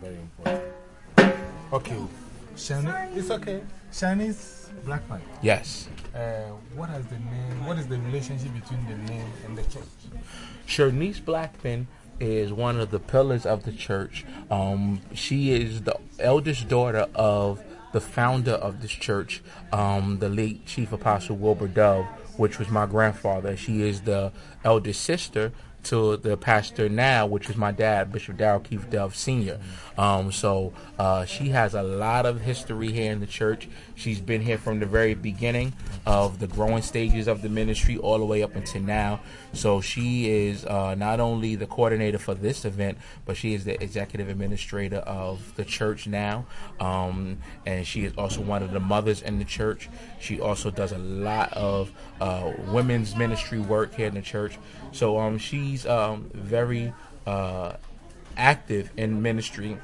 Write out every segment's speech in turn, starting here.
very important. Okay. Shani, it's okay. Shanice Blackman. Yes. Uh, what is the name? What is the relationship between the name and the church? Shanice Blackman is one of the pillars of the church. Um, she is the eldest daughter of the founder of this church, um, the late Chief Apostle Wilbur Dove, which was my grandfather. She is the eldest sister to the pastor now, which is my dad, Bishop Darrell Keith Dove Sr. Um, so uh, she has a lot of history here in the church. She's been here from the very beginning of the growing stages of the ministry all the way up until now. So she is uh, not only the coordinator for this event, but she is the executive administrator of the church now. Um, and she is also one of the mothers in the church. She also does a lot of uh, women's ministry work here in the church. So um, she's um, very uh, active in ministry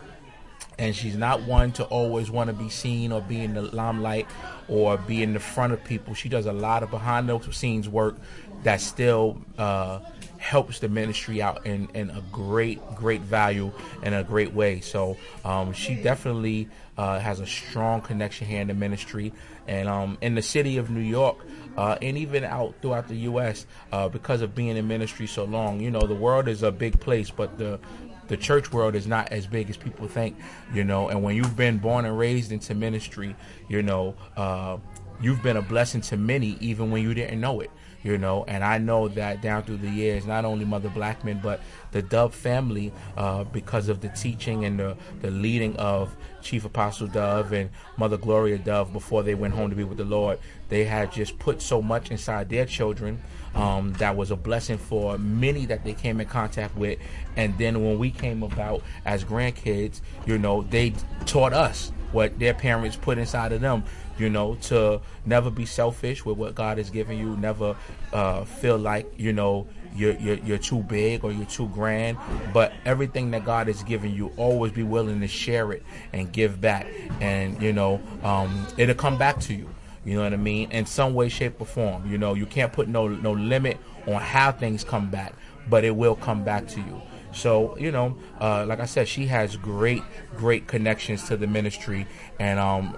and she's not one to always want to be seen or be in the limelight or be in the front of people. She does a lot of behind the scenes work that still uh, helps the ministry out in, in a great, great value and a great way. So um, she definitely uh, has a strong connection here in the ministry. And um, in the city of New York, uh, and even out throughout the U.S., uh, because of being in ministry so long, you know, the world is a big place, but the the church world is not as big as people think, you know. And when you've been born and raised into ministry, you know, uh, you've been a blessing to many, even when you didn't know it, you know. And I know that down through the years, not only Mother Blackman, but the Dove family, uh, because of the teaching and the, the leading of Chief Apostle Dove and Mother Gloria Dove before they went home to be with the Lord, they had just put so much inside their children um, that was a blessing for many that they came in contact with. And then when we came about as grandkids, you know, they taught us what their parents put inside of them you know, to never be selfish with what God has given you, never uh, feel like, you know, you're, you're, you're too big or you're too grand, but everything that God has given you, always be willing to share it and give back. And, you know, um, it'll come back to you. You know what I mean? In some way, shape, or form. You know, you can't put no no limit on how things come back, but it will come back to you. So you know, uh, like I said, she has great great connections to the ministry, and um,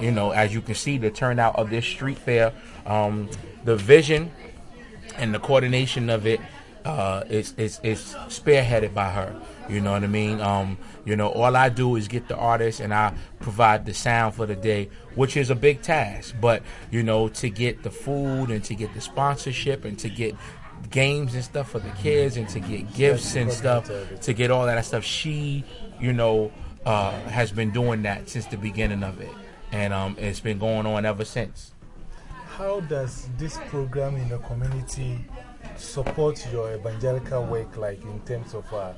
you know, as you can see, the turnout of this street fair, um, the vision and the coordination of it uh, is, is, is spearheaded by her. You know what I mean? Um, you know, all I do is get the artist and I provide the sound for the day, which is a big task. But, you know, to get the food and to get the sponsorship and to get games and stuff for the kids and to get gifts and stuff, to get all that stuff, she, you know, uh, has been doing that since the beginning of it. And um, it's been going on ever since. How does this program in the community support your evangelical work, like in terms of uh,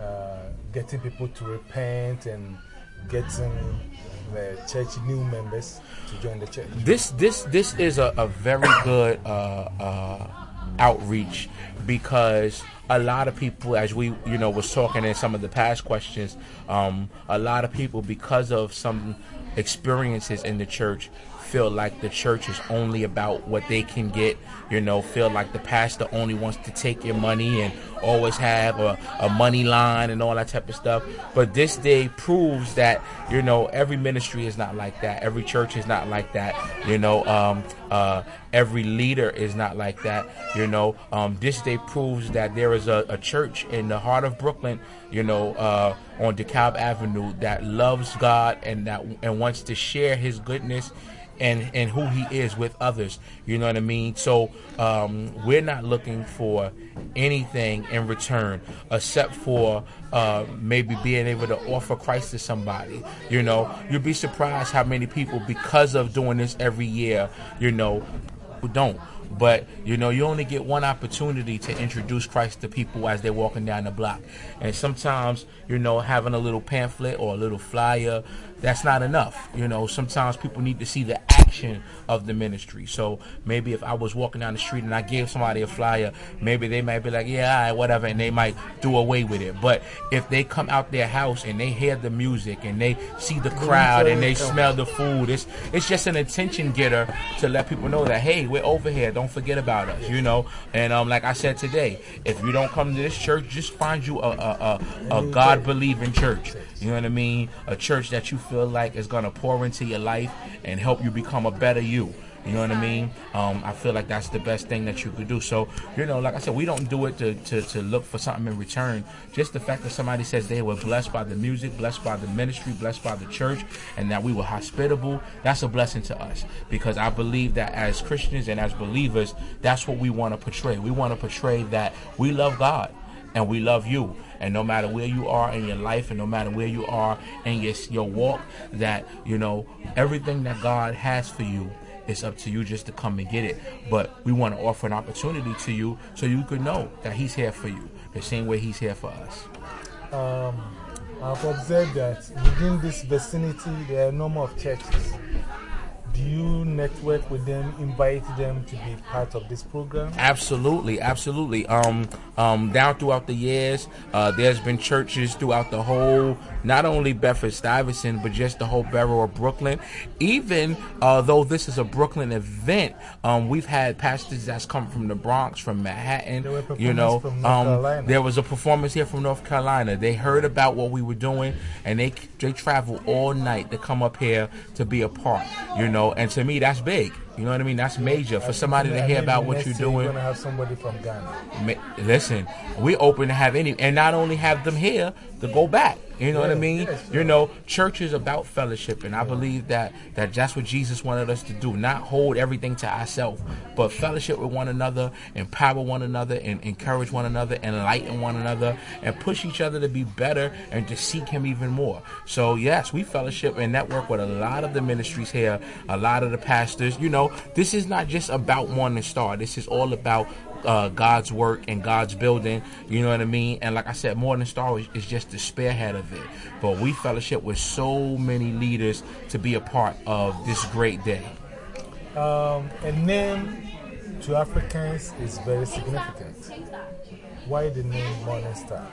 uh, getting people to repent and getting the church new members to join the church? This this this is a, a very good uh, uh, outreach because a lot of people, as we you know was talking in some of the past questions, um, a lot of people because of some experiences in the church feel like the church is only about what they can get, you know, feel like the pastor only wants to take your money and always have a, a money line and all that type of stuff. But this day proves that, you know, every ministry is not like that. Every church is not like that. You know, um, uh, every leader is not like that. You know, um, this day proves that there is a, a, church in the heart of Brooklyn, you know, uh, on DeKalb Avenue that loves God and that and wants to share His goodness and and who he is with others. You know what I mean? So um, we're not looking for anything in return except for uh, maybe being able to offer Christ to somebody. You know, you'd be surprised how many people, because of doing this every year, you know, don't. But you know, you only get one opportunity to introduce Christ to people as they're walking down the block. And sometimes, you know, having a little pamphlet or a little flyer, that's not enough. You know, sometimes people need to see the action of the ministry. So maybe if I was walking down the street and I gave somebody a flyer, maybe they might be like, yeah, right, whatever, and they might do away with it. But if they come out their house and they hear the music and they see the crowd and they smell the food, it's it's just an attention getter to let people know that hey, we're over here. Don't forget about us, you know. And um, like I said today, if you don't come to this church, just find you a a, a, a God believing church. You know what I mean? A church that you feel like is gonna pour into your life and help you become a better you. You know what I mean? Um, I feel like that's the best thing that you could do. So, you know, like I said, we don't do it to, to, to look for something in return. Just the fact that somebody says they were blessed by the music, blessed by the ministry, blessed by the church, and that we were hospitable, that's a blessing to us. Because I believe that as Christians and as believers, that's what we want to portray. We want to portray that we love God and we love you. And no matter where you are in your life, and no matter where you are in your your walk, that you know everything that God has for you. It's up to you just to come and get it. But we want to offer an opportunity to you so you could know that He's here for you, the same way He's here for us. Um, I've observed that within this vicinity, there are a number of churches do you network with them, invite them to be part of this program? Absolutely, absolutely. Um, um, down throughout the years, uh, there's been churches throughout the whole, not only Bedford Stuyvesant, but just the whole borough of Brooklyn. Even uh, though this is a Brooklyn event, um, we've had pastors that's come from the Bronx, from Manhattan. You know, um, there was a performance here from North Carolina. They heard about what we were doing, and they they traveled all night to come up here to be a part. You know know, and to me, that's big. You know what I mean? That's major for somebody to hear about what you're doing. We're gonna have somebody from Ghana. Listen, we open to have any, and not only have them here to go back. You know what I mean? Yes, you know, church is about fellowship, and I believe that that that's what Jesus wanted us to do. Not hold everything to ourselves, but fellowship with one another, empower one another, and encourage one another, enlighten one another, and push each other to be better and to seek Him even more. So yes, we fellowship and network with a lot of the ministries here, a lot of the pastors. You know, this is not just about Morning Star. This is all about uh, God's work and God's building. You know what I mean? And like I said, Morning Star is, is just the spearhead of it. But we fellowship with so many leaders to be a part of this great day. Um, a name to Africans is very significant. Why the name Morning Star?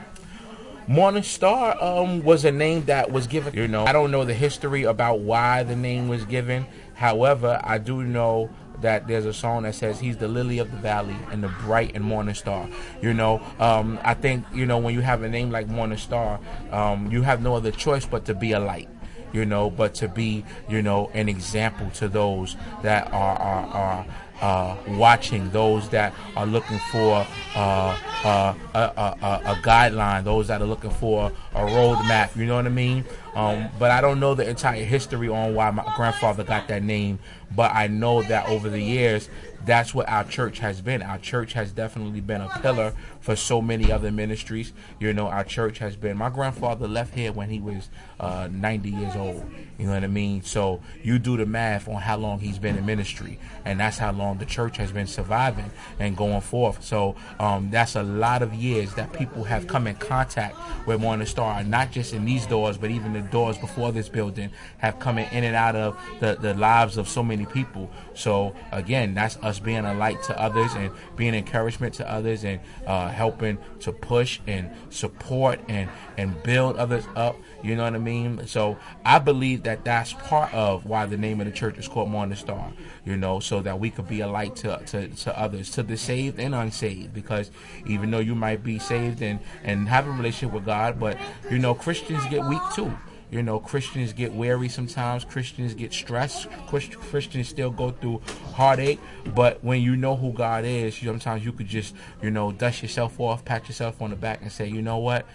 Morning Star um, was a name that was given. You know, I don't know the history about why the name was given. However, I do know that there's a song that says he's the lily of the valley and the bright and morning star. You know, um, I think you know when you have a name like Morning Star, um, you have no other choice but to be a light. You know, but to be you know an example to those that are are, are uh, watching, those that are looking for uh, uh, a, a, a, guideline, those that are looking for a roadmap. You know what I mean? Um, but I don't know the entire history on why my grandfather got that name. But I know that over the years, that's what our church has been. Our church has definitely been a pillar for so many other ministries. You know, our church has been. My grandfather left here when he was uh, 90 years old. You know what I mean? So you do the math on how long he's been in ministry, and that's how long the church has been surviving and going forth. So um, that's a lot of years that people have come in contact with Morning Star, not just in these doors, but even the doors before this building have come in and out of the, the lives of so many people. So again, that's us being a light to others and being encouragement to others and uh, helping to push and support and and build others up. You know what I mean? So I believe that that's part of why the name of the church is called Morning Star. You know, so that we could be a light to, to, to others, to the saved and unsaved. Because even though you might be saved and, and have a relationship with God, but you know, Christians get weak too. You know, Christians get weary sometimes. Christians get stressed. Christians still go through heartache. But when you know who God is, sometimes you could just, you know, dust yourself off, pat yourself on the back, and say, you know what?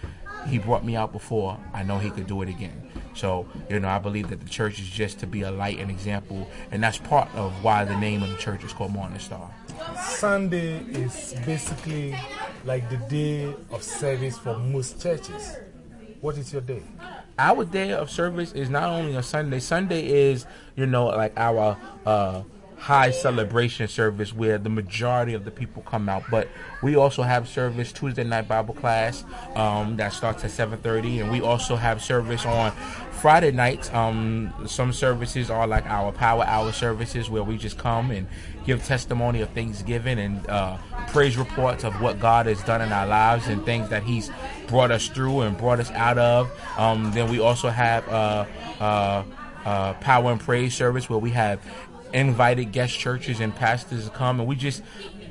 He brought me out before. I know He could do it again. So, you know, I believe that the church is just to be a light and example. And that's part of why the name of the church is called Morning Star. Sunday is basically like the day of service for most churches. What is your day? Our day of service is not only a Sunday. Sunday is, you know, like our uh, high celebration service where the majority of the people come out. But we also have service Tuesday night Bible class um, that starts at 7:30, and we also have service on Friday nights. Um, some services are like our Power Hour services where we just come and give testimony of Thanksgiving and uh, praise reports of what God has done in our lives and things that He's brought us through and brought us out of. Um, then we also have. Uh, uh, uh, power and praise service where we have invited guest churches and pastors to come and we just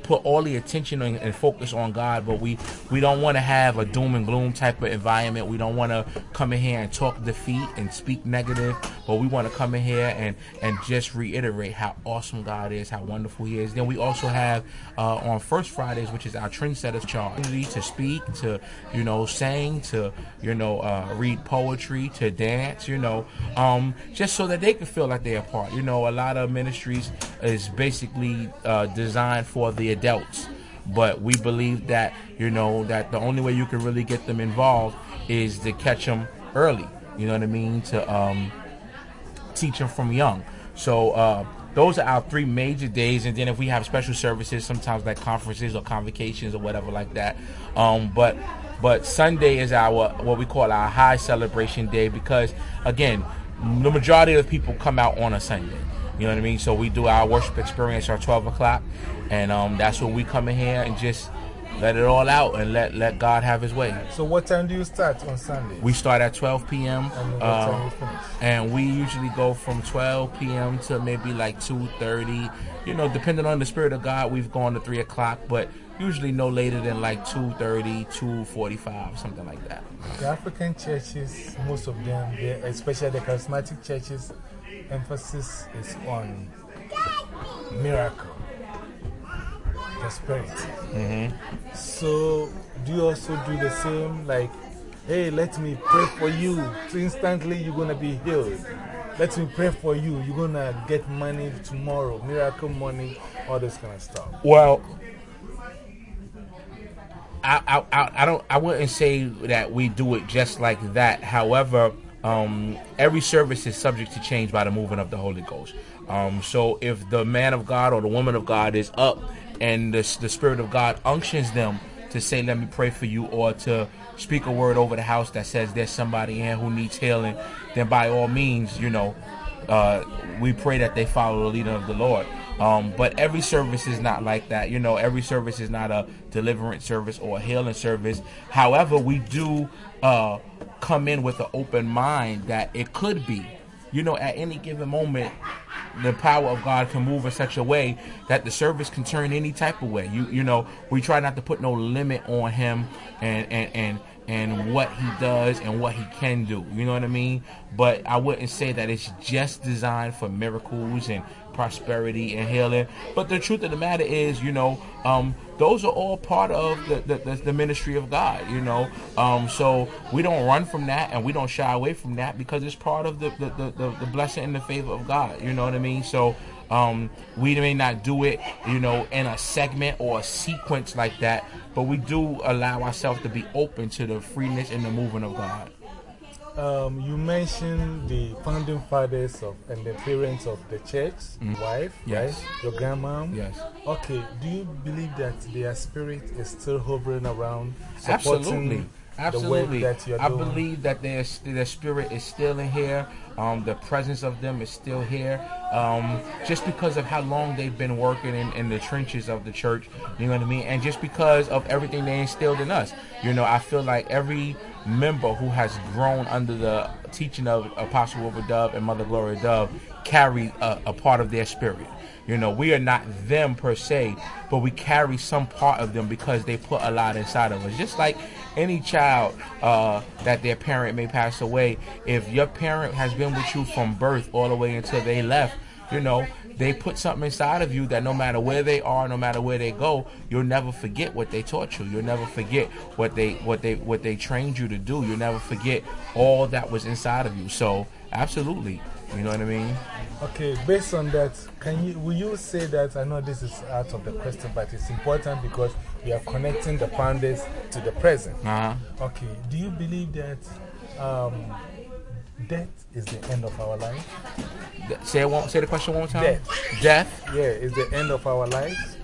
put all the attention and, focus on God, but we we don't want to have a doom and gloom type of environment. We don't want to come in here and talk defeat and speak negative, but we want to come in here and and just reiterate how awesome God is, how wonderful He is. Then we also have uh, on First Fridays, which is our trendsetters charge, to speak, to you know sing, to you know uh, read poetry, to dance, you know, um, just so that they can feel like they're a part. You know, a lot of ministries is basically uh, designed for the adults. But we believe that you know that the only way you can really get them involved is to catch them early. You know what I mean? To um, teach them from young. So uh, those are our three major days, and then if we have special services, sometimes like conferences or convocations or whatever like that. Um, but but Sunday is our what we call our high celebration day because again, the majority of people come out on a Sunday. You know what I mean? So we do our worship experience at 12 o'clock, and um, that's when we come in here and just let it all out and let, let God have His way. So, what time do you start on Sunday? We start at 12 p.m. And you and we usually go from 12 p.m. to maybe like 2:30. You know, depending on the spirit of God, we've gone to three o'clock, but usually no later than like 2:30, 2:45, something like that. The African churches, most of them, especially the charismatic churches, emphasis is on miracle, the spirit. Mm-hmm. So, do you also do the same? Like, hey, let me pray for you. So instantly, you're going to be healed. Let me pray for you. You're going to get money tomorrow, miracle money, all this kind of stuff. Well, I, I, I, I don't I wouldn't say that we do it just like that. However, um, every service is subject to change by the movement of the Holy Ghost. Um, so if the man of God or the woman of God is up and the, the Spirit of God unctions them to say, Let me pray for you, or to speak a word over the house that says there's somebody in who needs healing, then by all means, you know, uh, we pray that they follow the leading of the Lord. Um, but every service is not like that. You know, every service is not a deliverance service or a healing service. However, we do uh, come in with an open mind that it could be. You know, at any given moment, the power of God can move in such a way that the service can turn any type of way. You you know, we try not to put no limit on him and and and and what he does and what he can do. You know what I mean? But I wouldn't say that it's just designed for miracles and prosperity and healing. But the truth of the matter is, you know, um, those are all part of the, the, the ministry of God, you know. Um, so we don't run from that and we don't shy away from that because it's part of the, the, the, the blessing and the favor of God. You know what I mean? So um, we may not do it, you know, in a segment or a sequence like that, but we do allow ourselves to be open to the freeness and the movement of God. Um, you mentioned the founding fathers of, and the parents of the church, wife, Yes. right? Your grandma. Yes. Okay, do you believe that their spirit is still hovering around, supporting Absolutely. Absolutely. that you're I doing? believe that their, their spirit is still in here. Um, the presence of them is still here. Um, just because of how long they've been working in, in the trenches of the church, you know what I mean? And just because of everything they instilled in us. You know, I feel like every member who has grown under the teaching of Apostle Wilbur Dove and Mother Gloria Dove carry a, a part of their spirit. You know, we are not them per se, but we carry some part of them because they put a lot inside of us. Just like any child uh, that their parent may pass away, if your parent has been with you from birth all the way until they left, you know, they put something inside of you that no matter where they are, no matter where they go, you'll never forget what they taught you. You'll never forget what they what they what they trained you to do. You'll never forget all that was inside of you. So absolutely. You know what I mean? Okay, based on that, can you, will you say that, I know this is out of the question, but it's important because we are connecting the founders to the present. Uh-huh. Okay, do you believe that um, death is the end of our life? Say it one, say the question one more time. Death. Death. Yeah, is the end of our lives?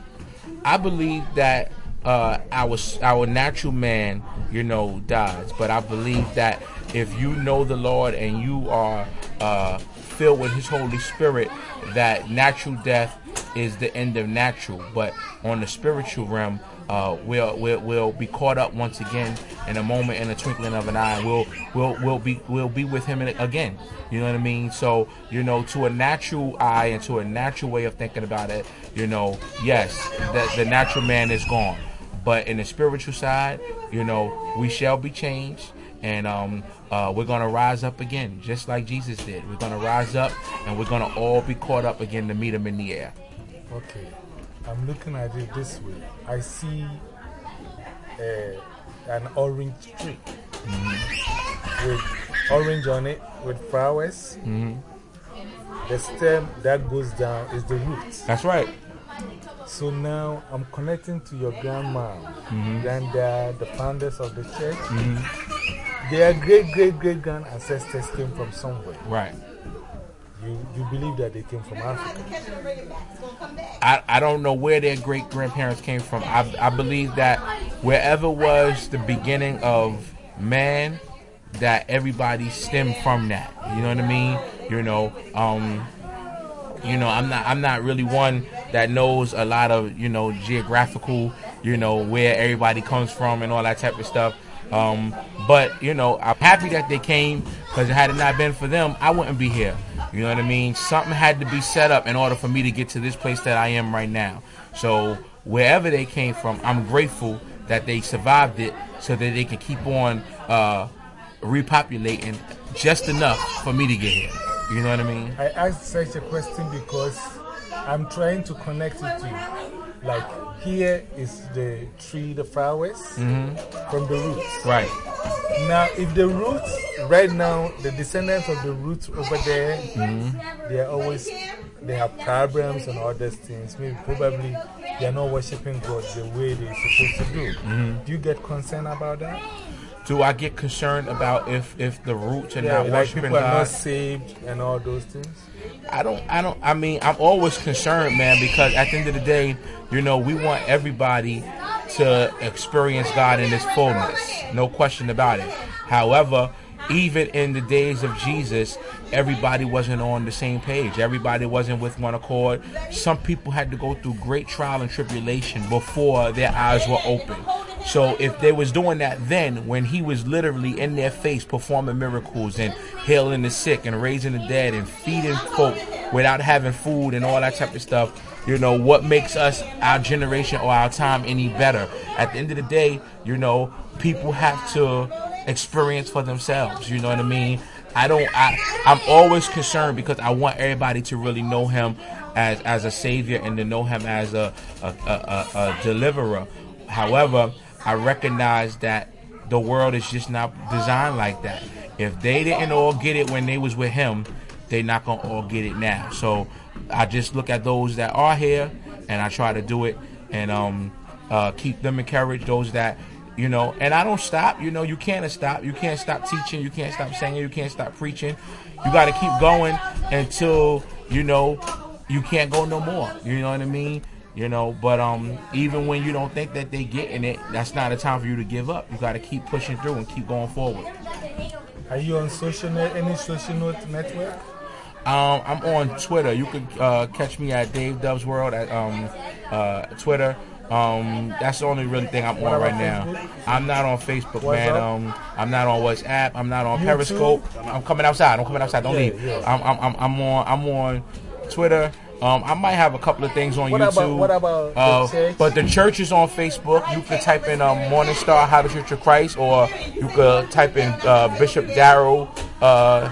I believe that uh, our our natural man, you know, dies. But I believe that if you know the Lord and you are uh, filled with His Holy Spirit, that natural death is the end of natural. But on the spiritual realm, uh, we'll, we'll we'll be caught up once again in a moment, in a twinkling of an eye. We'll we'll we'll be we'll be with Him again. You know what I mean? So you know, to a natural eye and to a natural way of thinking about it, you know, yes, the, the natural man is gone. But in the spiritual side, you know, we shall be changed, and um, uh, we're gonna rise up again, just like Jesus did. We're gonna rise up, and we're gonna all be caught up again to meet Him in the air. Okay, I'm looking at it this way. I see uh, an orange tree with orange on it with flowers. The stem that goes down is the roots. That's right. So now I'm connecting to your grandma, granddad, the founders of the church. Their great great great grand ancestors came from somewhere. Right. You, you believe that they came from Africa. I, I don't know where their great grandparents came from. I, I believe that wherever was the beginning of man, that everybody stemmed from that. You know what I mean? You know, um, you know, I'm not I'm not really one that knows a lot of you know geographical, you know, where everybody comes from and all that type of stuff. Um, but you know, I'm happy that they came because had it not been for them, I wouldn't be here. You know what I mean? Something had to be set up in order for me to get to this place that I am right now. So wherever they came from, I'm grateful that they survived it so that they can keep on uh, repopulating just enough for me to get here. You know what I mean? I asked such a question because I'm trying to connect it to you. Like, here is the tree, the flowers mm-hmm. from the roots. Right. Now, if the roots, right now, the descendants of the roots over there, mm-hmm. they are always, they have problems and all those things. Maybe probably they are not worshiping God the way they're supposed to do. Mm-hmm. Do you get concerned about that? Do I get concerned about if if the roots are Yeah, not like worshiping people are God? not saved and all those things. I don't, I don't, I mean, I'm always concerned, man, because at the end of the day, you know, we want everybody to experience God in His fullness. No question about it. However, even in the days of Jesus, everybody wasn't on the same page. Everybody wasn't with one accord. Some people had to go through great trial and tribulation before their eyes were open. So if they was doing that then, when he was literally in their face performing miracles and healing the sick and raising the dead and feeding folk without having food and all that type of stuff, you know, what makes us, our generation or our time any better? At the end of the day, you know, people have to experience for themselves. You know what I mean? I don't. I I'm always concerned because I want everybody to really know Him as as a Savior and to know Him as a a, a, a, a deliverer. However, I recognize that the world is just not designed like that. If they didn't all get it when they was with Him, they not gonna all get it now. So I just look at those that are here and I try to do it and um uh, keep them encouraged. Those that you know, and I don't stop. You know, you can't stop. You can't stop teaching. You can't stop singing. You can't stop preaching. You got to keep going until you know you can't go no more. You know what I mean? You know, but um, even when you don't think that they getting it, that's not a time for you to give up. You got to keep pushing through and keep going forward. Are you on social net, any social net network? Um, I'm on Twitter. You can uh, catch me at Dave Dubs World at um, uh, Twitter. Um, that's the only really thing I'm What on right now. I'm not on Facebook, What's man. Um, I'm not on WhatsApp. I'm not on YouTube? Periscope. I'm coming outside. I'm coming outside. Don't Yeah, leave. yeah. I'm, I'm, I'm on. I'm on Twitter. Um, I might have a couple of things on What YouTube. about- what about uh? But the church is on Facebook. You can type in um, Morning Star How to Church of Christ, or you could type in uh, Bishop Darrell uh,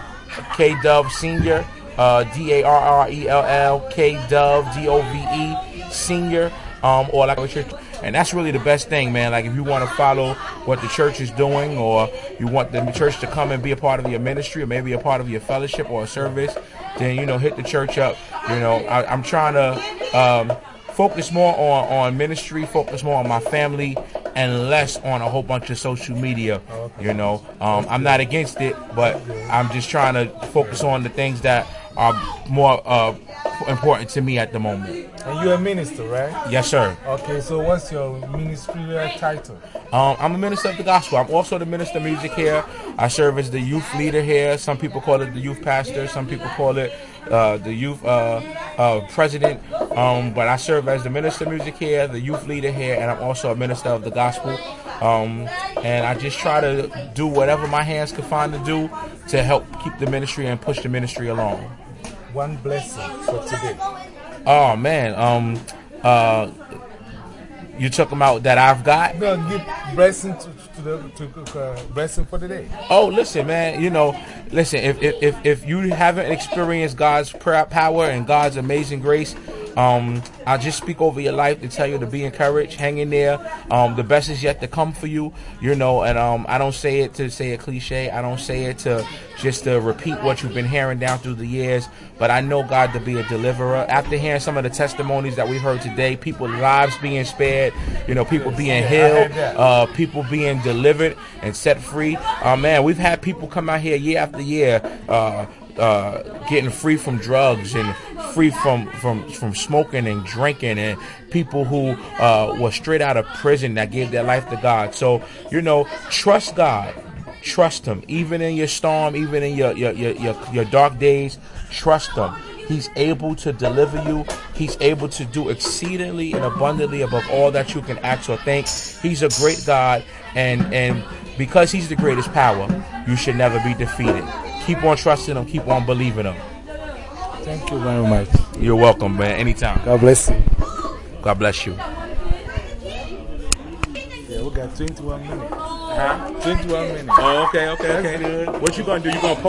K Dove Senior, uh, D A R R E L L K Dove D O V E Senior, um, or like a church. And that's really the best thing, man. Like if you want to follow what the church is doing, or you want the church to come and be a part of your ministry, or maybe a part of your fellowship or a service, then you know hit the church up. You know, I, I'm trying to. Um, focus more on, on ministry, focus more on my family, and less on a whole bunch of social media. You know, um, I'm not against it, but I'm just trying to focus on the things that are more uh, important to me at the moment. And you're a minister, right? Yes, sir. Okay, so what's your ministerial title? Um, I'm a minister of the gospel. I'm also the minister of music here. I serve as the youth leader here. Some people call it the youth pastor. Some people call it uh, the youth uh, uh, president. Um, but I serve as the minister of music here, the youth leader here, and I'm also a minister of the gospel. Um, and I just try to do whatever my hands can find to do to help keep the ministry and push the ministry along. One blessing for today. Oh man, um, uh, you took them out that I've got. No, give blessing to, to the to, uh, blessing for the day. Oh, listen, man. You know, listen. If if if, if you haven't experienced God's power and God's amazing grace, um, I just speak over your life to tell you to be encouraged, hang in there. Um, the best is yet to come for you. You know, and um, I don't say it to say a cliche. I don't say it to just to repeat what you've been hearing down through the years. But I know God to be a deliverer. After hearing some of the testimonies that we heard today, people lives being spared. You know, people being healed. Uh, people being delivered and set free. Uh, man, we've had people come out here year after year, uh, uh, getting free from drugs and free from, from, from smoking and drinking and people who uh, were straight out of prison that gave their life to God. So, you know, trust God. Trust him. Even in your storm, even in your, your, your, your, your dark days, trust him. He's able to deliver you. He's able to do exceedingly and abundantly above all that you can ask or think. He's a great God, and and because He's the greatest power, you should never be defeated. Keep on trusting Him. Keep on believing Him. Thank you very much. You're welcome, man. Anytime. God bless you. God bless you. Yeah, we got 21 minutes. Huh? 21 minutes. Oh, okay, okay, That's good. What you gonna do? You gonna